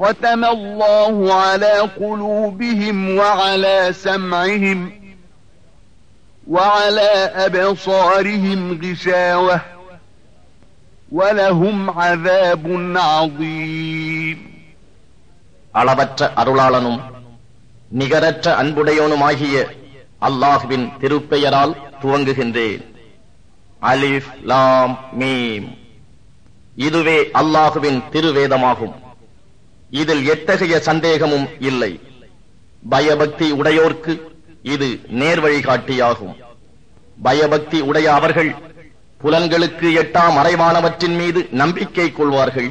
ختم الله على قلوبهم وعلى سمعهم وعلى أبصارهم غشاوة ولهم عذاب عظيم அளவற்ற அருளாளனும் நிகரற்ற அன்புடையவனுமாகிய அல்லாஹுவின் திருப்பெயரால் துவங்குகின்றேன் அலிஃப் லாம் மீம் இதுவே அல்லாஹுவின் திருவேதமாகும் இதில் எத்தகைய சந்தேகமும் இல்லை. பயபக்தி உடையோர்க்கு இது நேர்வழிகாட்டியாகும். பயபக்தி உடைய அவர்கள் புலன்களுக்கு எட்டாம் மறைவானவற்றின் மீது நம்பிக்கை கொள்வார்கள்.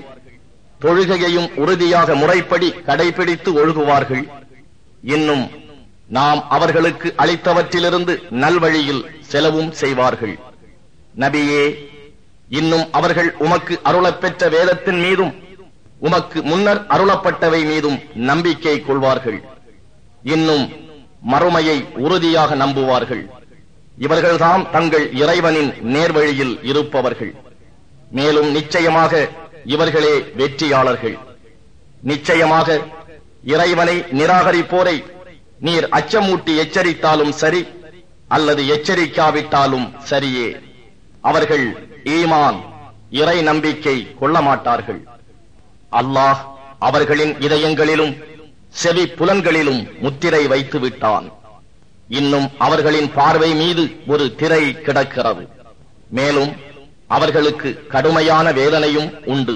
தொழுகையையும் உறுதியாக முறைப்படி கடைபிடித்து ஒழுகுவார்கள். இன்னும் நாம் அவர்களுக்கு அளித்தவற்றிலிருந்து நல்வழியில் செலவும் செய்வார்கள். நபியே இன்னும் அவர்கள் உமக்கு அருளப்பெற்ற வேதத்தின் மீதும் உமக்கு முன்னர் அருளப்பட்டவை மீதும் நம்பிக்கை கொள்வார்கள். இன்னும் மறுமையை உறுதியாக நம்புவார்கள். இவர்கள்தாம் தங்கள் இறைவனின் நேர்வழியில் இருப்பவர்கள். மேலும் நிச்சயமாக இவர்களே வெற்றியாளர்கள். நிச்சயமாக இறைவனை நிராகரிப்போரை நீர் அச்சமூட்டி எச்சரித்தாலும் சரி அல்லது எச்சரிக்காவிட்டாலும் சரியே. அவர்கள் ஈமான் இறை நம்பிக்கை கொள்ள மாட்டார்கள் அல்லாஹ் அவர்களின் இதயங்களிலும் செவி புலன்களிலும் முத்திரை வைத்து விட்டான் இன்னும் அவர்களின் பார்வை மீது ஒரு திரை கிடக்கிறது மேலும் அவர்களுக்கு கடுமையான வேதனையும் உண்டு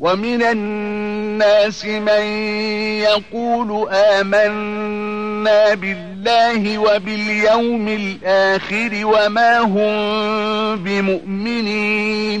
ومن الناس من يقول آمنا بالله وباليوم الآخر وما هم بمؤمنين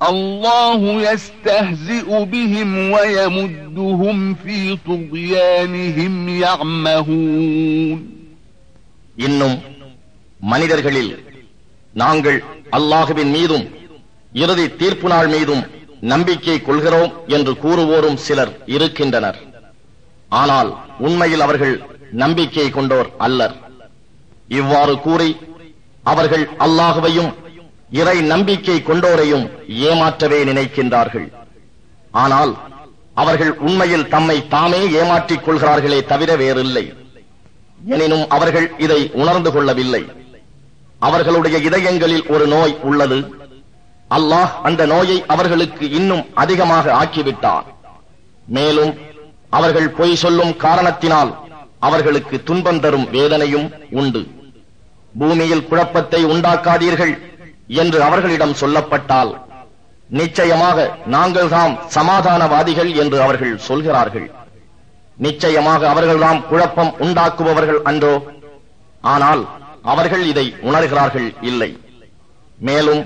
الله يستهزئ بهم ويمدهم في طغيانهم يعمهون இன்னும் மனிதர்களில் நாங்கள் அல்லாஹுவின் மீதும் இறுதி தீர்ப்பு நாள் மீதும் நம்பிக்கை கொள்கிறோம் என்று கூறுவோரும் சிலர் இருக்கின்றனர் ஆனால் உண்மையில் அவர்கள் நம்பிக்கை கொண்டோர் அல்லர் இவ்வாறு கூறி அவர்கள் அல்லாஹுவையும் இறை நம்பிக்கை கொண்டோரையும் ஏமாற்றவே நினைக்கின்றார்கள். ஆனால் அவர்கள் உண்மையில் தம்மை தாமே ஏமாற்றிக் கொள்கிறார்களே தவிர வேறில்லை. எனினும் அவர்கள் இதை உணர்ந்து கொள்ளவில்லை. அவர்களுடைய இதயங்களில் ஒரு நோய் உள்ளது. அல்லாஹ் அந்த நோயை அவர்களுக்கு இன்னும் அதிகமாக ஆக்கிவிட்டான். மேலும் அவர்கள் பொய் சொல்லும் காரணத்தினால் அவர்களுக்கு துன்பம் தரும் வேதனையும் உண்டு. பூமியில் குழப்பத்தை உண்டாக்காதீர்கள். என்று அவர்களிடம் சொல்லப்பட்டால் நிச்சயமாக நாங்கள் தாம் சமாதானவாதிகள் என்று அவர்கள் சொல்கிறார்கள். நிச்சயமாக அவர்கள்தாம் குழப்பம் உண்டாக்குபவர்கள் அன்றோ ஆனால் அவர்கள் இதை உணர்கிறார்கள் இல்லை. மேலும்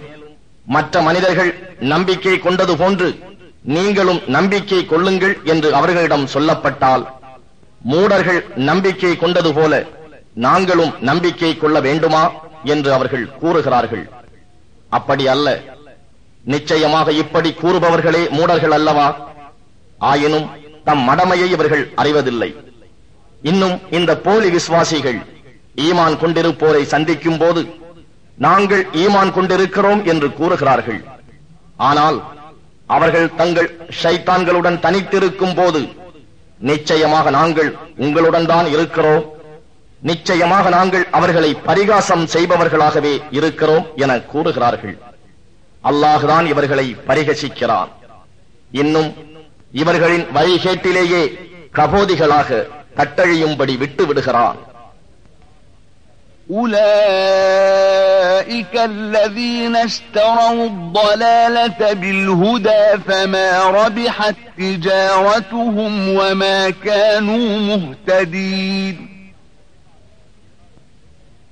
மற்ற மனிதர்கள் நம்பிக்கை கொண்டது போன்று நீங்களும் நம்பிக்கை கொள்ளுங்கள் என்று அவர்களிடம் சொல்லப்பட்டால் மூடர்கள் நம்பிக்கை கொண்டது போல நாங்களும் நம்பிக்கை கொள்ள வேண்டுமா என்று அவர்கள் கூறுகிறார்கள். அப்படி அல்ல. நிச்சயமாக இப்படி கூறுபவர்களே மூடர்கள் அல்லவா? ஆயினும் தம் மடமையை இவர்கள் அறிவதில்லை. இன்னும் இந்த போலி விசுவாசிகள் ஈமான் கொண்டிருப்போரை சந்திக்கும் போது நாங்கள் ஈமான் கொண்டிருக்கிறோம் என்று கூறுகிறார்கள். ஆனால் அவர்கள் தங்கள் ஷைத்தான்களுடன் தனித்திருக்கும் போது நிச்சயமாக நாங்கள் உங்களுடன் தான் இருக்கிறோம். நிச்சயமாக நாங்கள் அவர்களை பரிகாசம் செய்பவர்களாகவே இருக்கிறோம் என கூறுகிறார்கள் அல்லாஹுதான் இவர்களை பரிகசிக்கிறான் இன்னும் இவர்களின் வழிகேட்டிலேயே கபோதிகளாக கட்டழியும்படி விட்டு விடுகிறான் أولئك الذين اشتروا الضلالة بالهدى فما ربحت تجارتهم وما كانوا مهتدين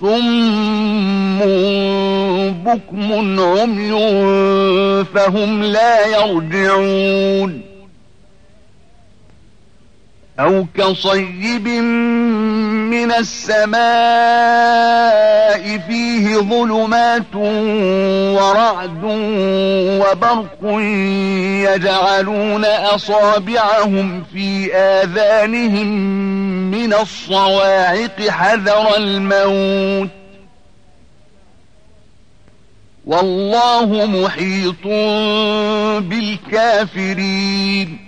صم بكم عمي فهم لا يرجعون أو كصيب من السماء فيه ظلمات ورعد وبرق يجعلون أصابعهم في آذانهم من الصواعق حذر الموت. والله محيط بالكافرين.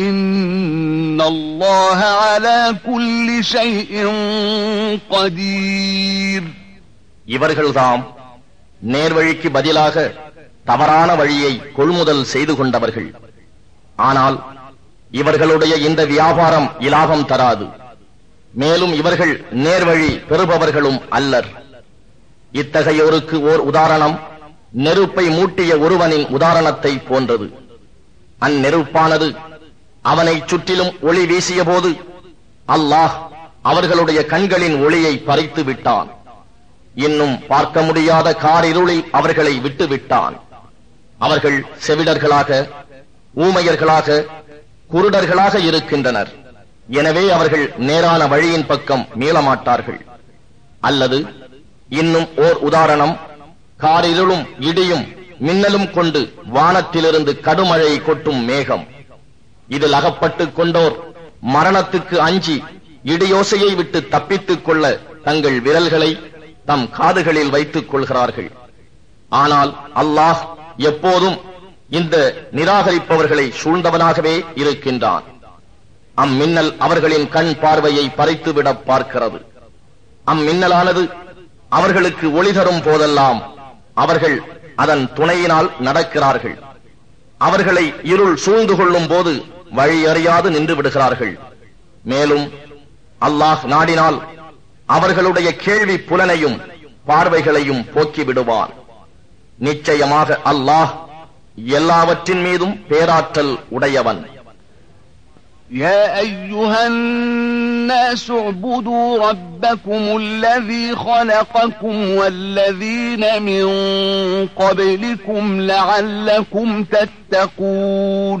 إن الله على كل شيء قدير இவர்கள்தாம் நேர்வழிக்கு பதிலாக தவறான வழியை கொள்முதல் செய்து கொண்டவர்கள் ஆனால் இவர்களுடைய இந்த வியாபாரம் இலாபம் தராது மேலும் இவர்கள் நேர்வழி பெறுபவர்களும் அல்லர் இத்தகையோருக்கு ஓர் உதாரணம் நெருப்பை மூட்டிய ஒருவனின் உதாரணத்தை போன்றது அந்நெருப்பானது அவனை சுற்றிலும் ஒளி வீசிய போது அல்லாஹ் அவர்களுடைய கண்களின் ஒளியை பறித்து விட்டான். இன்னும் பார்க்க முடியாத காரிருளில் அவர்களை விட்டு விட்டான் அவர்கள் செவிடர்களாக ஊமையர்களாக குருடர்களாக இருக்கின்றனர். எனவே அவர்கள் நேரான வழியின் பக்கம் மீளமாட்டார்கள். அல்லது இன்னும் ஓர் உதாரணம் காரிருளும் இடியும் மின்னலும் கொண்டு வானத்திலிருந்து கடுமழை கொட்டும் மேகம். இதில் அகப்பட்டுக் கொண்டோர் மரணத்துக்கு அஞ்சி இடியோசையை விட்டு தப்பித்துக் கொள்ள தங்கள் விரல்களை தம் காதுகளில் வைத்துக் கொள்கிறார்கள். ஆனால் அல்லாஹ் எப்போதும் இந்த நிராகரிப்பவர்களை சூழ்ந்தவனாகவே இருக்கின்றான். அம்மின்னல் அவர்களின் கண் பார்வையை பறித்துவிட பார்க்கிறது. அம்மின்னலானது அவர்களுக்கு ஒளி தரும் போதெல்லாம் அவர்கள் அதன் துணையினால் நடக்கிறார்கள். அவர்களை இருள் சூழ்ந்து கொள்ளும் போது வழி அறியாது நின்று விடுகிறார்கள் மேலும் அல்லாஹ் நாடினால் அவர்களுடைய கேள்வி புலனையும் பார்வைகளையும் போக்கி விடுவான் நிச்சயமாக அல்லாஹ் எல்லாவற்றின் மீதும் பேராற்றல் உடையவன் يا أيها الناس اعبدوا ربكم الذي خلقكم والذين من قبلكم لعلكم تتقون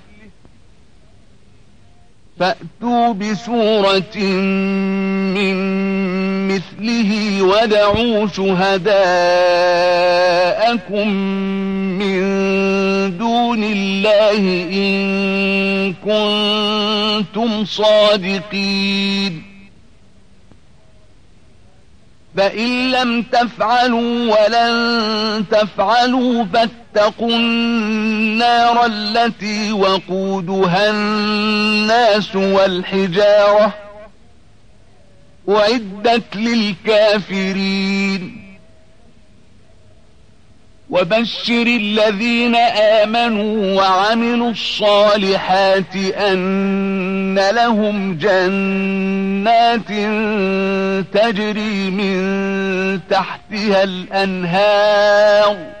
فأتوا بسورة من مثله ودعوا شهداءكم من دون الله إن كنتم صادقين. فإن لم تفعلوا ولن تفعلوا فاتقوا النار التي وقودها الناس والحجارة وعدت للكافرين. وبشر الذين آمنوا وعملوا الصالحات أن لهم جنات تجري من تحتها الأنهار.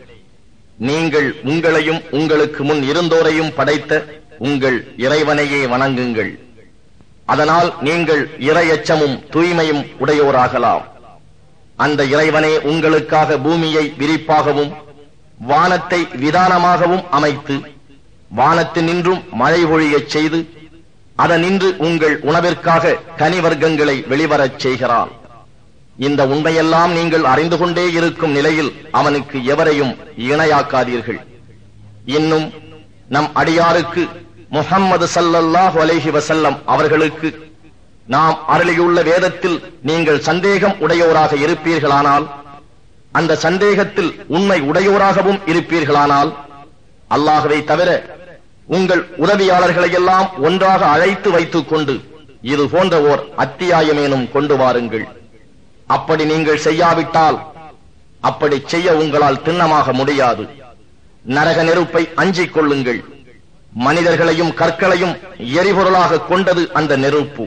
நீங்கள் உங்களையும் உங்களுக்கு முன் இருந்தோரையும் படைத்த உங்கள் இறைவனையே வணங்குங்கள். அதனால் நீங்கள் இரையச்சமும் தூய்மையும் உடையோராகலாம். அந்த இறைவனே உங்களுக்காக பூமியை விரிப்பாகவும் வானத்தை விதானமாகவும் அமைத்து வானத்தினின்றும் மழை பொழியச் செய்து அதனின்று உங்கள் உணவிற்காக கனிவர்க்கங்களை வெளிவரச் செய்கிறான். இந்த உண்மையெல்லாம் நீங்கள் அறிந்து கொண்டே இருக்கும் நிலையில் அவனுக்கு எவரையும் இணையாக்காதீர்கள். இன்னும் நம் அடியாருக்கு முஹம்மது சல்லல்லாஹ் அலேஹி வசல்லம் அவர்களுக்கு நாம் அருளியுள்ள வேதத்தில் நீங்கள் சந்தேகம் உடையோராக இருப்பீர்களானால் அந்த சந்தேகத்தில் உண்மை உடையோராகவும் இருப்பீர்களானால் அல்லாகவே தவிர உங்கள் உதவியாளர்களையெல்லாம் ஒன்றாக அழைத்து வைத்துக் கொண்டு இது போன்ற ஓர் அத்தியாயமேனும் கொண்டு வாருங்கள். அப்படி நீங்கள் செய்யாவிட்டால் அப்படி செய்ய உங்களால் திண்ணமாக முடியாது. நரக நெருப்பை அஞ்சிக் கொள்ளுங்கள். மனிதர்களையும் கற்களையும் எரிபொருளாக கொண்டது அந்த நெருப்பு.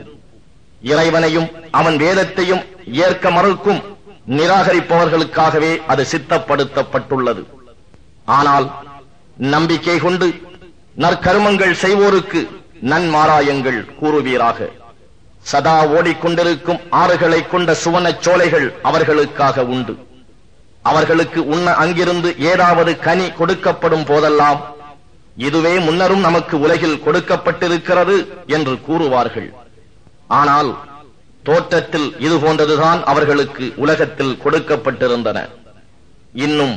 இறைவனையும் அவன் வேதத்தையும் ஏற்க மறுக்கும் நிராகரிப்பவர்களுக்காகவே அது சித்தப்படுத்தப்பட்டுள்ளது. ஆனால் நம்பிக்கை கொண்டு நற்கருமங்கள் செய்வோருக்கு நன்மாராயங்கள் கூறுவீராக. சதா ஓடிக்கொண்டிருக்கும் ஆறுகளை கொண்ட சுவனச் சோலைகள் அவர்களுக்காக உண்டு. அவர்களுக்கு உண்ண அங்கிருந்து ஏதாவது கனி கொடுக்கப்படும் போதெல்லாம் இதுவே முன்னரும் நமக்கு உலகில் கொடுக்கப்பட்டிருக்கிறது என்று கூறுவார்கள். ஆனால் தோற்றத்தில் இது போன்றதுதான் அவர்களுக்கு உலகத்தில் கொடுக்கப்பட்டிருந்தன. இன்னும்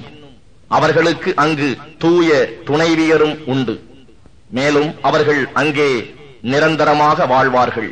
அவர்களுக்கு அங்கு தூய துணைவியரும் உண்டு. மேலும் அவர்கள் அங்கே நிரந்தரமாக வாழ்வார்கள்.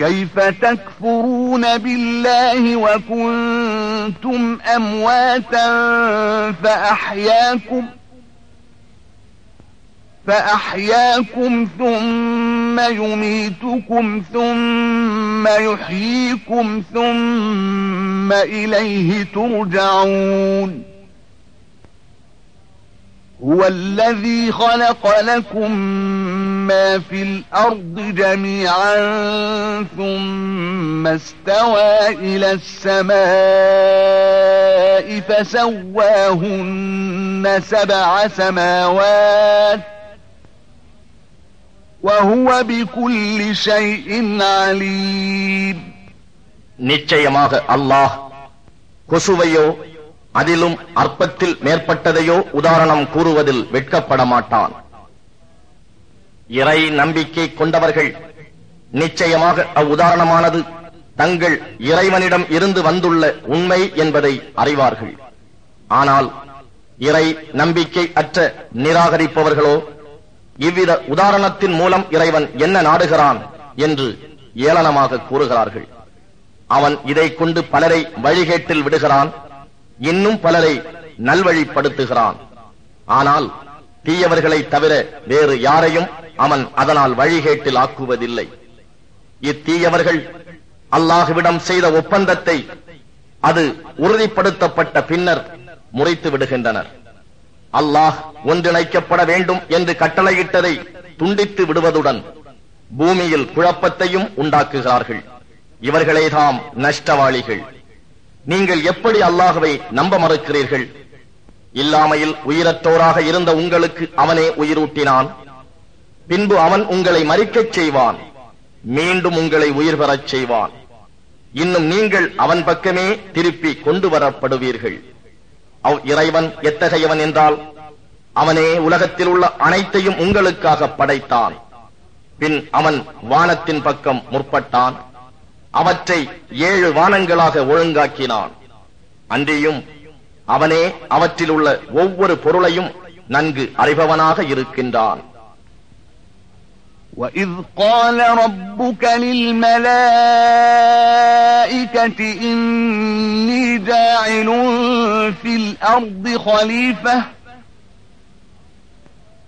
كيف تكفرون بالله وكنتم أمواتا فأحياكم فأحياكم ثم يميتكم ثم يحييكم ثم إليه ترجعون هو الذي خلق لكم ما في الأرض جميعا ثم استوى إلى السماء فسواهن سبع سماوات وهو بكل شيء عليم நிச்சயமாக அல்லாஹ் கொசுவையோ அதிலும் அற்பத்தில் மேற்பட்டதையோ உதாரணம் கூறுவதில் வெட்கப்பட மாட்டான் இறை நம்பிக்கை கொண்டவர்கள் நிச்சயமாக அவ்வுதாரணமானது தங்கள் இறைவனிடம் இருந்து வந்துள்ள உண்மை என்பதை அறிவார்கள். ஆனால் இறை நம்பிக்கை அற்ற நிராகரிப்பவர்களோ இவ்வித உதாரணத்தின் மூலம் இறைவன் என்ன நாடுகிறான் என்று ஏளனமாக கூறுகிறார்கள். அவன் இதை கொண்டு பலரை வழிகேட்டில் விடுகிறான். இன்னும் பலரை நல்வழிப்படுத்துகிறான். ஆனால் தீயவர்களை தவிர வேறு யாரையும் அவன் அதனால் வழிகேட்டில் ஆக்குவதில்லை. இத்தீயவர்கள் அல்லாஹுவிடம் செய்த ஒப்பந்தத்தை அது உறுதிப்படுத்தப்பட்ட பின்னர் முறைத்து விடுகின்றனர். அல்லாஹ் ஒன்றிணைக்கப்பட வேண்டும் என்று கட்டளையிட்டதை துண்டித்து விடுவதுடன் பூமியில் குழப்பத்தையும் உண்டாக்குகிறார்கள். இவர்களே தாம் நஷ்டவாளிகள். நீங்கள் எப்படி அல்லாஹுவை நம்ப மறுக்கிறீர்கள்? இல்லாமையில் உயிரற்றோராக இருந்த உங்களுக்கு அவனே உயிரூட்டினான். பின்பு அவன் உங்களை மறிக்கச் செய்வான். மீண்டும் உங்களை உயிர் பெறச் செய்வான். இன்னும் நீங்கள் அவன் பக்கமே திருப்பி கொண்டு வரப்படுவீர்கள். அவ் இறைவன் எத்தகையவன் என்றால் அவனே உலகத்தில் உள்ள அனைத்தையும் உங்களுக்காக படைத்தான். பின் அவன் வானத்தின் பக்கம் முற்பட்டான். அவற்றை ஏழு வானங்களாக ஒழுங்காக்கினான் அன்றியும் அவனே அவற்றில் உள்ள ஒவ்வொரு பொருளையும் நன்கு அறிபவனாக இருக்கின்றான் وإذ قال ربك للملائكة إني جاعل في الأرض خليفة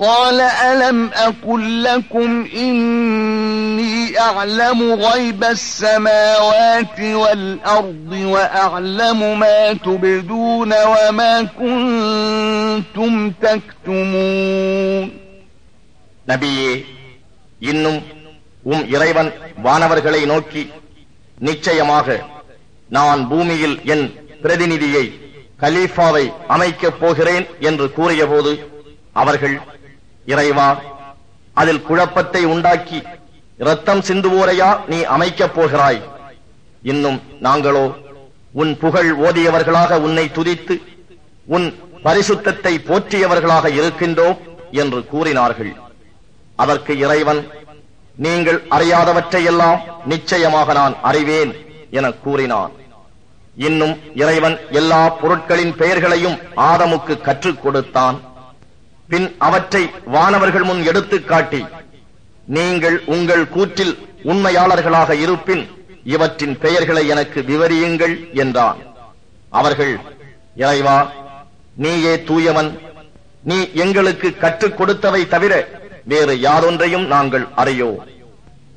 قال ألم أقل لكم إني أعلم غيب السماوات والأرض وأعلم ما تبدون وما كنتم تكتمون நபியே இன்னும் உம் இறைவன் வானவர்களை நோக்கி நிச்சயமாக நான் பூமியில் என் பிரதிநிதியை கலீஃபாவை அமைக்கப் போகிறேன் என்று கூறியபோது அவர்கள் இறைவா அதில் குழப்பத்தை உண்டாக்கி ரத்தம் சிந்துவோரையா நீ அமைக்கப் போகிறாய். இன்னும் நாங்களோ உன் புகழ் ஓதியவர்களாக உன்னை துதித்து உன் பரிசுத்தத்தை போற்றியவர்களாக இருக்கின்றோம் என்று கூறினார்கள். அதற்கு இறைவன் நீங்கள் அறியாதவற்றையெல்லாம் நிச்சயமாக நான் அறிவேன் என கூறினான். இன்னும் இறைவன் எல்லா பொருட்களின் பெயர்களையும் ஆதமுக்கு கற்றுக் கொடுத்தான். பின் அவற்றை வானவர்கள் முன் எடுத்துக் காட்டி நீங்கள் உங்கள் கூற்றில் உண்மையாளர்களாக இருப்பின் இவற்றின் பெயர்களை எனக்கு விவரியுங்கள் என்றான். அவர்கள் இறைவா நீயே தூயவன் நீ எங்களுக்கு கற்றுக் கொடுத்தவை தவிர வேறு யாரொன்றையும் நாங்கள் அறியோ.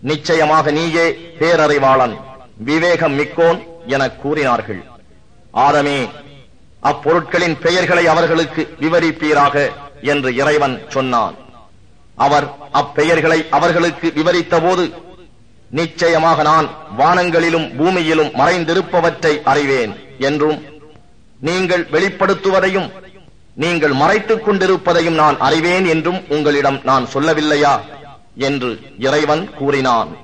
நிச்சயமாக நீயே பேரறிவாளன் விவேகம் மிக்கோன் என கூறினார்கள். ஆதமே அப்பொருட்களின் பெயர்களை அவர்களுக்கு விவரிப்பீராக. என்று இறைவன் சொன்னான். அவர் அப்பெயர்களை அவர்களுக்கு விவரித்தபோது நிச்சயமாக நான் வானங்களிலும் பூமியிலும் மறைந்திருப்பவற்றை அறிவேன் என்றும் நீங்கள் வெளிப்படுத்துவதையும் நீங்கள் மறைத்துக் கொண்டிருப்பதையும் நான் அறிவேன் என்றும் உங்களிடம் நான் சொல்லவில்லையா? என்று இறைவன் கூறினான்.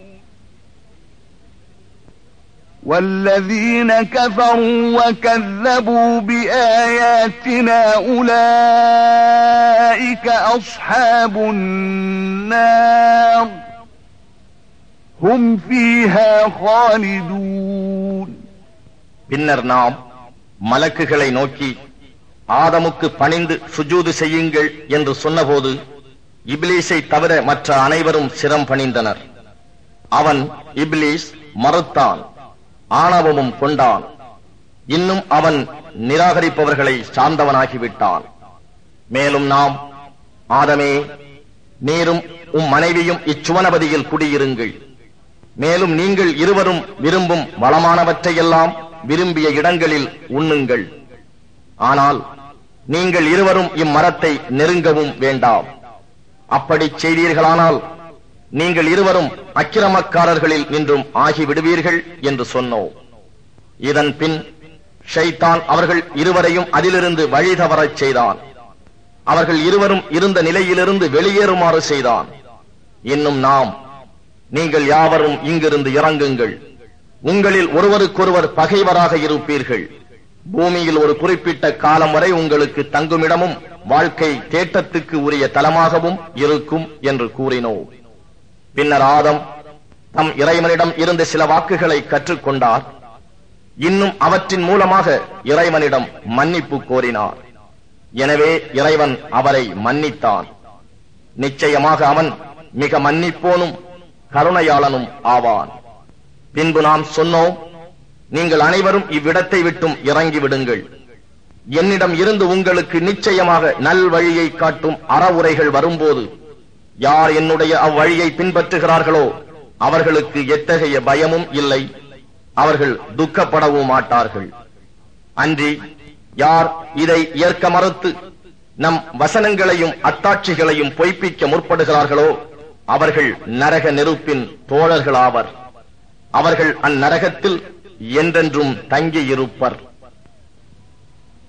والذين كفروا وكذبوا بآياتنا أولئك أصحاب النار هم فيها خالدون பின்னர் நாம் மலக்குகளை நோக்கி ஆதமுக்கு பணிந்து சுஜூது செய்யுங்கள் என்று சொன்னபோது இப்லீஸை தவிர மற்ற அனைவரும் சிரம் பணிந்தனர் அவன் இப்லீஸ் மறுத்தான் ஆணவமும் கொண்டான். இன்னும் அவன் நிராகரிப்பவர்களை சார்ந்தவனாகிவிட்டான். மேலும் நாம் ஆதமே நீரும் உம் மனைவியும் இச்சுவனபதியில் குடியிருங்கள். மேலும் நீங்கள் இருவரும் விரும்பும் வளமானவற்றையெல்லாம் விரும்பிய இடங்களில் உண்ணுங்கள். ஆனால் நீங்கள் இருவரும் இம்மரத்தை நெருங்கவும் வேண்டாம். அப்படி செய்தீர்களானால் நீங்கள் இருவரும் அக்கிரமக்காரர்களில் நின்றும் ஆகிவிடுவீர்கள் என்று சொன்னோம். இதன் பின் ஷைத்தான் அவர்கள் இருவரையும் அதிலிருந்து வழி தவறச் செய்தான். அவர்கள் இருவரும் இருந்த நிலையிலிருந்து வெளியேறுமாறு செய்தான். இன்னும் நாம் நீங்கள் யாவரும் இங்கிருந்து இறங்குங்கள். உங்களில் ஒருவருக்கொருவர் பகைவராக இருப்பீர்கள். பூமியில் ஒரு குறிப்பிட்ட காலம் வரை உங்களுக்கு தங்குமிடமும் வாழ்க்கை தேட்டத்துக்கு உரிய தலமாகவும் இருக்கும் என்று கூறினோம். பின்னர் ஆதம் தம் இறைவனிடம் இருந்த சில வாக்குகளை கற்றுக்கொண்டார். இன்னும் அவற்றின் மூலமாக இறைவனிடம் மன்னிப்பு கோரினார். எனவே இறைவன் அவரை மன்னித்தான். நிச்சயமாக அவன் மிக மன்னிப்போனும் கருணையாளனும் ஆவான். பின்பு நாம் சொன்னோம் நீங்கள் அனைவரும் இவ்விடத்தை விட்டும் இறங்கி விடுங்கள் என்னிடம் இருந்து உங்களுக்கு நிச்சயமாக நல்வழியை காட்டும் அறவுரைகள் வரும்போது யார் என்னுடைய அவ்வழியை பின்பற்றுகிறார்களோ அவர்களுக்கு எத்தகைய பயமும் இல்லை. அவர்கள் துக்கப்படவும் மாட்டார்கள். அன்றி யார் இதை ஏற்க மறுத்து நம் வசனங்களையும் அத்தாட்சிகளையும் பொய்ப்பிக்க முற்படுகிறார்களோ அவர்கள் நரக நெருப்பின் தோழர்களாவர். அவர்கள் அந்நரகத்தில் என்றென்றும் தங்கியிருப்பர்.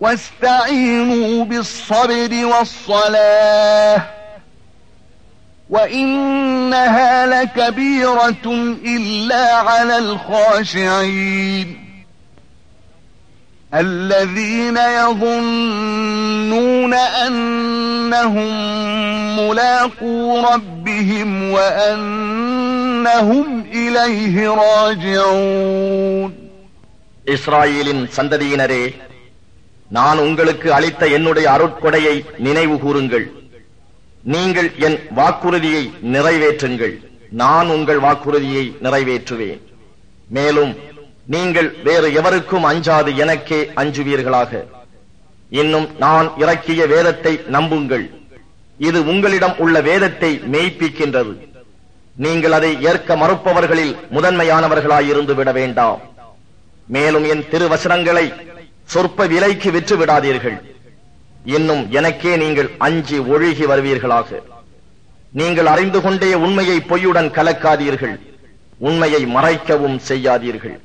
واستعينوا بالصبر والصلاة وإنها لكبيرة إلا على الخاشعين الذين يظنون أنهم ملاقو ربهم وأنهم إليه راجعون إسرائيل ഇസ്രായേലിൻ സന്തതിയിനരെ நான் உங்களுக்கு அளித்த என்னுடைய அருட்கொடையை நினைவு கூறுங்கள். நீங்கள் என் வாக்குறுதியை நிறைவேற்றுங்கள். நான் உங்கள் வாக்குறுதியை நிறைவேற்றுவேன். மேலும் நீங்கள் வேறு எவருக்கும் அஞ்சாது எனக்கே அஞ்சுவீர்களாக. இன்னும் நான் இறக்கிய வேதத்தை நம்புங்கள். இது உங்களிடம் உள்ள வேதத்தை மெய்ப்பிக்கின்றது. நீங்கள் அதை ஏற்க மறுப்பவர்களில் முதன்மையானவர்களாயிருந்து விட வேண்டாம். மேலும் என் திருவசனங்களை சொற்ப விலைக்கு விற்று விடாதீர்கள். இன்னும் எனக்கே நீங்கள் அஞ்சி ஒழுகி வருவீர்களாக. நீங்கள் அறிந்து கொண்டே உண்மையை பொய்யுடன் கலக்காதீர்கள். உண்மையை மறைக்கவும் செய்யாதீர்கள்.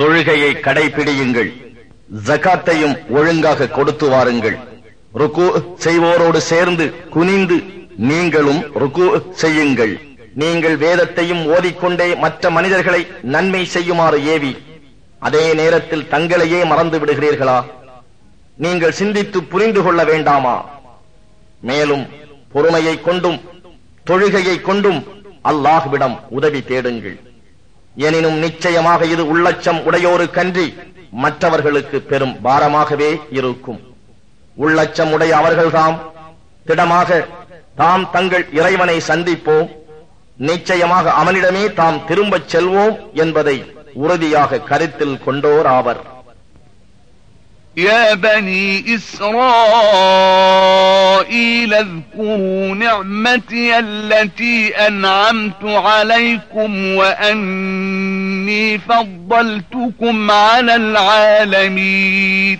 தொழுகையை கடைபிடியுங்கள். ஜகாத்தையும் ஒழுங்காக கொடுத்து வாருங்கள். ருக்கு செய்வோரோடு சேர்ந்து குனிந்து நீங்களும் ருக்கு செய்யுங்கள். நீங்கள் வேதத்தையும் ஓதிக்கொண்டே மற்ற மனிதர்களை நன்மை செய்யுமாறு ஏவி அதே நேரத்தில் தங்களையே மறந்து விடுகிறீர்களா? நீங்கள் சிந்தித்து புரிந்து கொள்ள வேண்டாமா? மேலும் பொறுமையை கொண்டும் தொழுகையை கொண்டும் அல்லாஹுவிடம் உதவி தேடுங்கள். எனினும் நிச்சயமாக இது உள்ளச்சம் உடையோருக்கன்றி மற்றவர்களுக்கு பெரும் பாரமாகவே இருக்கும். உள்ளச்சம் உடைய அவர்கள்தாம் திடமாக தாம் தங்கள் இறைவனை சந்திப்போம். நிச்சயமாக அவனிடமே தாம் திரும்பச் செல்வோம் என்பதை உறுதியாக கருத்தில் கொண்டோர் ஆவர் يا بني إسرائيل اذكروا نعمتي التي أنعمت عليكم وأني فضلتكم على العالمين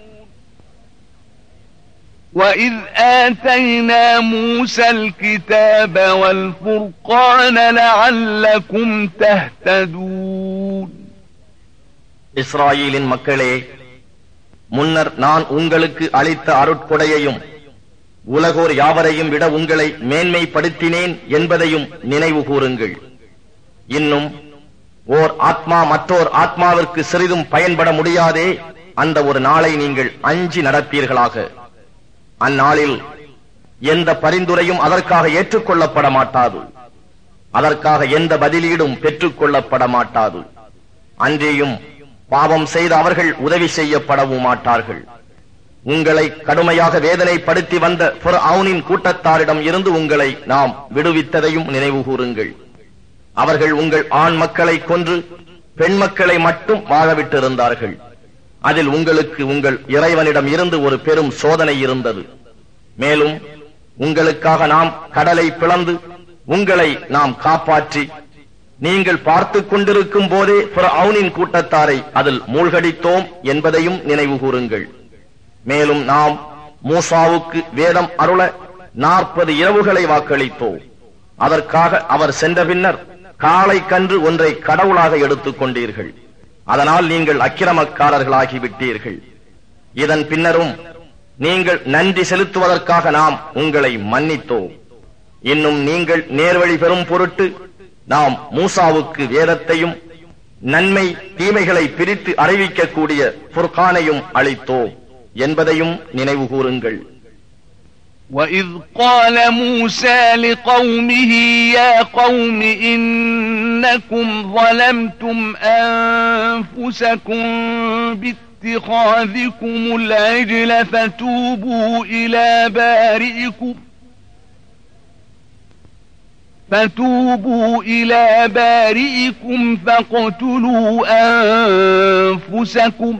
وإذ آتينا موسى الكتاب والفرقان لعلكم تهتدون இஸ்ராயேலின் மக்களே முன்னர் நான் உங்களுக்கு அளித்த அருட்கொடையையும் உலகோர் யாவரையும் விட உங்களை மேன்மைப்படுத்தினேன் என்பதையும் நினைவு கூறுங்கள் இன்னும் ஓர் ஆத்மா மற்றோர் ஆத்மாவிற்கு சிறிதும் பயன்பட முடியாதே அந்த ஒரு நாளை நீங்கள் அஞ்சி நடப்பீர்களாக அந்நாளில் எந்த பரிந்துரையும் அதற்காக ஏற்றுக்கொள்ளப்பட மாட்டாது அதற்காக எந்த பதிலீடும் பெற்றுக் கொள்ளப்பட மாட்டாது அன்றேயும் பாவம் செய்த அவர்கள் உதவி செய்யப்படவும் மாட்டார்கள். உங்களை கடுமையாக வேதனைப்படுத்தி வந்த அவுனின் கூட்டத்தாரிடம் இருந்து உங்களை நாம் விடுவித்ததையும் நினைவு கூறுங்கள். அவர்கள் உங்கள் ஆண் மக்களை கொன்று பெண் மக்களை மட்டும் வாழவிட்டிருந்தார்கள். அதில் உங்களுக்கு உங்கள் இறைவனிடம் இருந்து ஒரு பெரும் சோதனை இருந்தது. மேலும் உங்களுக்காக நாம் கடலை பிளந்து உங்களை நாம் காப்பாற்றி நீங்கள் பார்த்துக் கொண்டிருக்கும் போதே அவுனின் கூட்டத்தாரை அதில் மூழ்கடித்தோம் என்பதையும் நினைவு கூறுங்கள். மேலும் நாம் மூசாவுக்கு வேதம் அருள நாற்பது இரவுகளை வாக்களித்தோம். அதற்காக அவர் சென்ற பின்னர் காளை கன்று ஒன்றை கடவுளாக எடுத்துக் கொண்டீர்கள். அதனால் நீங்கள் அக்கிரமக்காரர்களாகி விட்டீர்கள் இதன் பின்னரும் நீங்கள் நன்றி செலுத்துவதற்காக நாம் உங்களை மன்னித்தோம். இன்னும் நீங்கள் நேர்வழி பெறும் பொருட்டு நாம் மூசாவுக்கு வேதத்தையும் நன்மை தீமைகளை பிரித்து அறிவிக்கக்கூடிய புர்கானையும் அளித்தோம் என்பதையும் நினைவு கூறுங்கள். وإذ قال موسى لقومه يا قوم إنكم ظلمتم أنفسكم باتخاذكم العجل فتوبوا إلى بارئكم فتوبوا إلى بارئكم فاقتلوا أنفسكم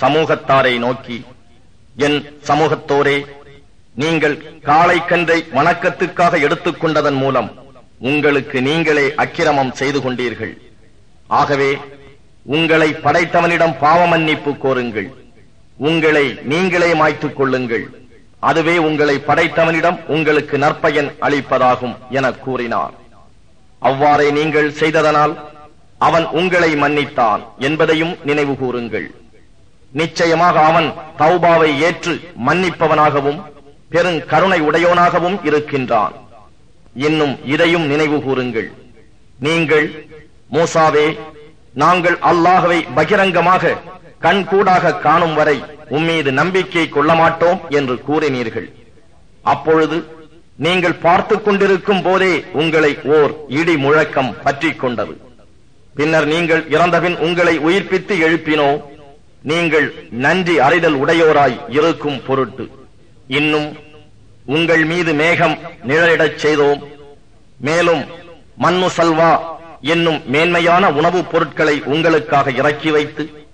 சமூகத்தாரை நோக்கி என் சமூகத்தோரே நீங்கள் காளை கன்றை வணக்கத்துக்காக எடுத்துக்கொண்டதன் மூலம் உங்களுக்கு நீங்களே அக்கிரமம் செய்து கொண்டீர்கள். ஆகவே உங்களை படைத்தவனிடம் பாவ மன்னிப்பு கோருங்கள். உங்களை நீங்களே மாய்த்துக் கொள்ளுங்கள். அதுவே உங்களை படைத்தவனிடம் உங்களுக்கு நற்பயன் அளிப்பதாகும் என கூறினார். அவ்வாறே நீங்கள் செய்ததனால் அவன் உங்களை மன்னித்தான் என்பதையும் நினைவு கூறுங்கள். நிச்சயமாக அவன் தௌபாவை ஏற்று மன்னிப்பவனாகவும் பெருங் கருணை உடையவனாகவும் இருக்கின்றான். இன்னும் இதையும் நினைவு கூறுங்கள். நீங்கள் மூசாவே நாங்கள் அல்லாஹவை பகிரங்கமாக கண்கூடாக காணும் வரை உம்மீது நம்பிக்கை கொள்ள மாட்டோம் என்று கூறினீர்கள். அப்பொழுது நீங்கள் பார்த்துக் கொண்டிருக்கும் போதே உங்களை ஓர் இடி முழக்கம் பற்றி கொண்டது. பின்னர் நீங்கள் இறந்தபின் உங்களை உயிர்ப்பித்து எழுப்பினோ நீங்கள் நன்றி அறிதல் உடையோராய் இருக்கும் பொருட்டு. இன்னும் உங்கள் மீது மேகம் நிழலிடச் செய்தோம். மேலும் மண்ணு சல்வா என்னும் மேன்மையான உணவுப் பொருட்களை உங்களுக்காக இறக்கி வைத்து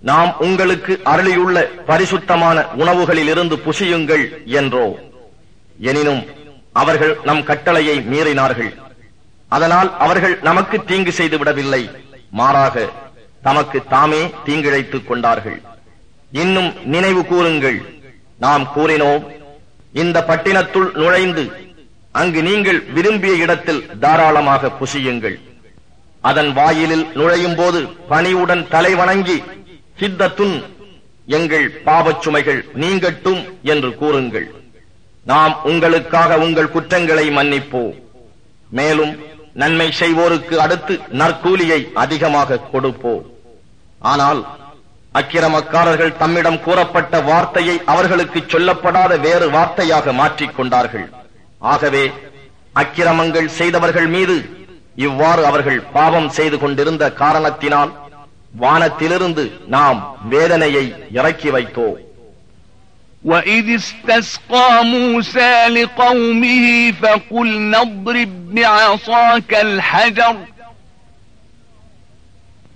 நாம் உங்களுக்கு அருளியுள்ள பரிசுத்தமான உணவுகளிலிருந்து புசியுங்கள் என்றோ. எனினும் அவர்கள் நம் கட்டளையை மீறினார்கள். அதனால் அவர்கள் நமக்கு தீங்கு செய்து விடவில்லை மாறாக தமக்கு தாமே தீங்கிழைத்துக் கொண்டார்கள். இன்னும் நினைவு கூறுங்கள். நாம் கூறினோம் இந்த பட்டினத்துள் நுழைந்து அங்கு நீங்கள் விரும்பிய இடத்தில் தாராளமாக புசியுங்கள். அதன் வாயிலில் நுழையும் போது பணிவுடன் தலை வணங்கி சித்தத்துன் எங்கள் பாவச்சுமைகள் நீங்கட்டும் என்று கூறுங்கள். நாம் உங்களுக்காக உங்கள் குற்றங்களை மன்னிப்போம். மேலும் நன்மை செய்வோருக்கு அடுத்து நற்கூலியை அதிகமாக கொடுப்போம். ஆனால் அக்கிரமக்காரர்கள் தம்மிடம் கூறப்பட்ட வார்த்தையை அவர்களுக்கு சொல்லப்படாத வேறு வார்த்தையாக மாற்றிக் கொண்டார்கள் ஆகவே அக்கிரமங்கள் செய்தவர்கள் மீது இவ்வாறு அவர்கள் பாவம் செய்து கொண்டிருந்த காரணத்தினால் வானத்திலிருந்து நாம் வேதனையை இறக்கி வைத்தோம் وإذ استسقى موسى لقومه فقلنا اضرب بعصاك الحجر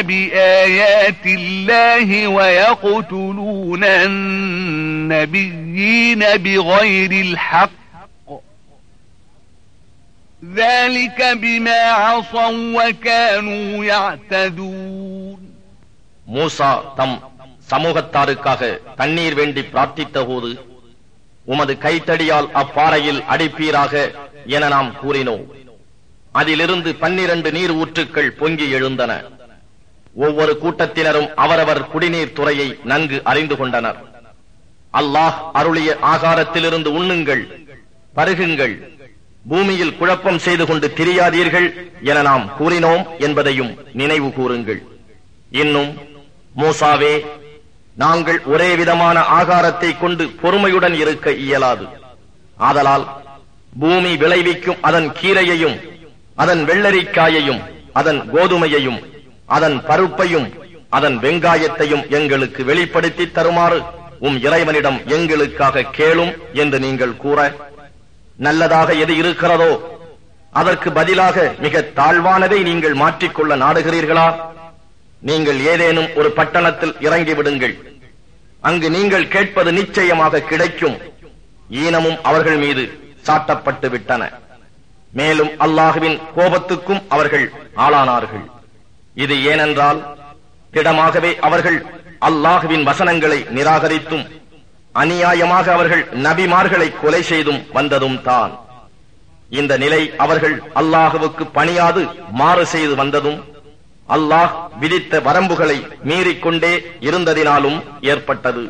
بآيات الله ويقتلون النبيين بغير الحق ذلك بما عصوا وكانوا يعتدون மூசா தம் சமூகத்தாருக்காக தண்ணீர் வேண்டி பிரார்த்தித்த போது உமது கைத்தடியால் அப்பாறையில் அடிப்பீராக என நாம் கூறினோம் அதிலிருந்து பன்னிரண்டு நீர் ஊற்றுக்கள் பொங்கி எழுந்தன. ஒவ்வொரு கூட்டத்தினரும் அவரவர் குடிநீர் துறையை நன்கு அறிந்து கொண்டனர். அல்லாஹ் அருளிய ஆகாரத்திலிருந்து உண்ணுங்கள் பருகுங்கள் பூமியில் குழப்பம் செய்து கொண்டு திரியாதீர்கள் என நாம் கூறினோம் என்பதையும் நினைவு கூறுங்கள். இன்னும் மூசாவே நாங்கள் ஒரே விதமான ஆகாரத்தை கொண்டு பொறுமையுடன் இருக்க இயலாது. ஆதலால் பூமி விளைவிக்கும் அதன் கீரையையும் அதன் வெள்ளரிக்காயையும் அதன் கோதுமையையும் அதன் பருப்பையும் அதன் வெங்காயத்தையும் எங்களுக்கு வெளிப்படுத்தி தருமாறு உம் இறைவனிடம் எங்களுக்காக கேளும் என்று நீங்கள் கூற நல்லதாக எது இருக்கிறதோ அதற்கு பதிலாக மிக தாழ்வானதை நீங்கள் மாற்றிக்கொள்ள நாடுகிறீர்களா? நீங்கள் ஏதேனும் ஒரு பட்டணத்தில் இறங்கிவிடுங்கள் அங்கு நீங்கள் கேட்பது நிச்சயமாக கிடைக்கும். ஈனமும் அவர்கள் மீது சாட்டப்பட்டு விட்டன. மேலும் அல்லாஹுவின் கோபத்துக்கும் அவர்கள் ஆளானார்கள். இது ஏனென்றால் திடமாகவே அவர்கள் அல்லாஹுவின் வசனங்களை நிராகரித்தும் அநியாயமாக அவர்கள் நபிமார்களை கொலை செய்தும் வந்ததும் தான். இந்த நிலை அவர்கள் அல்லாஹுவுக்கு பணியாது மாறு செய்து வந்ததும் அல்லாஹ் விதித்த வரம்புகளை மீறிக்கொண்டே இருந்ததினாலும் ஏற்பட்டது.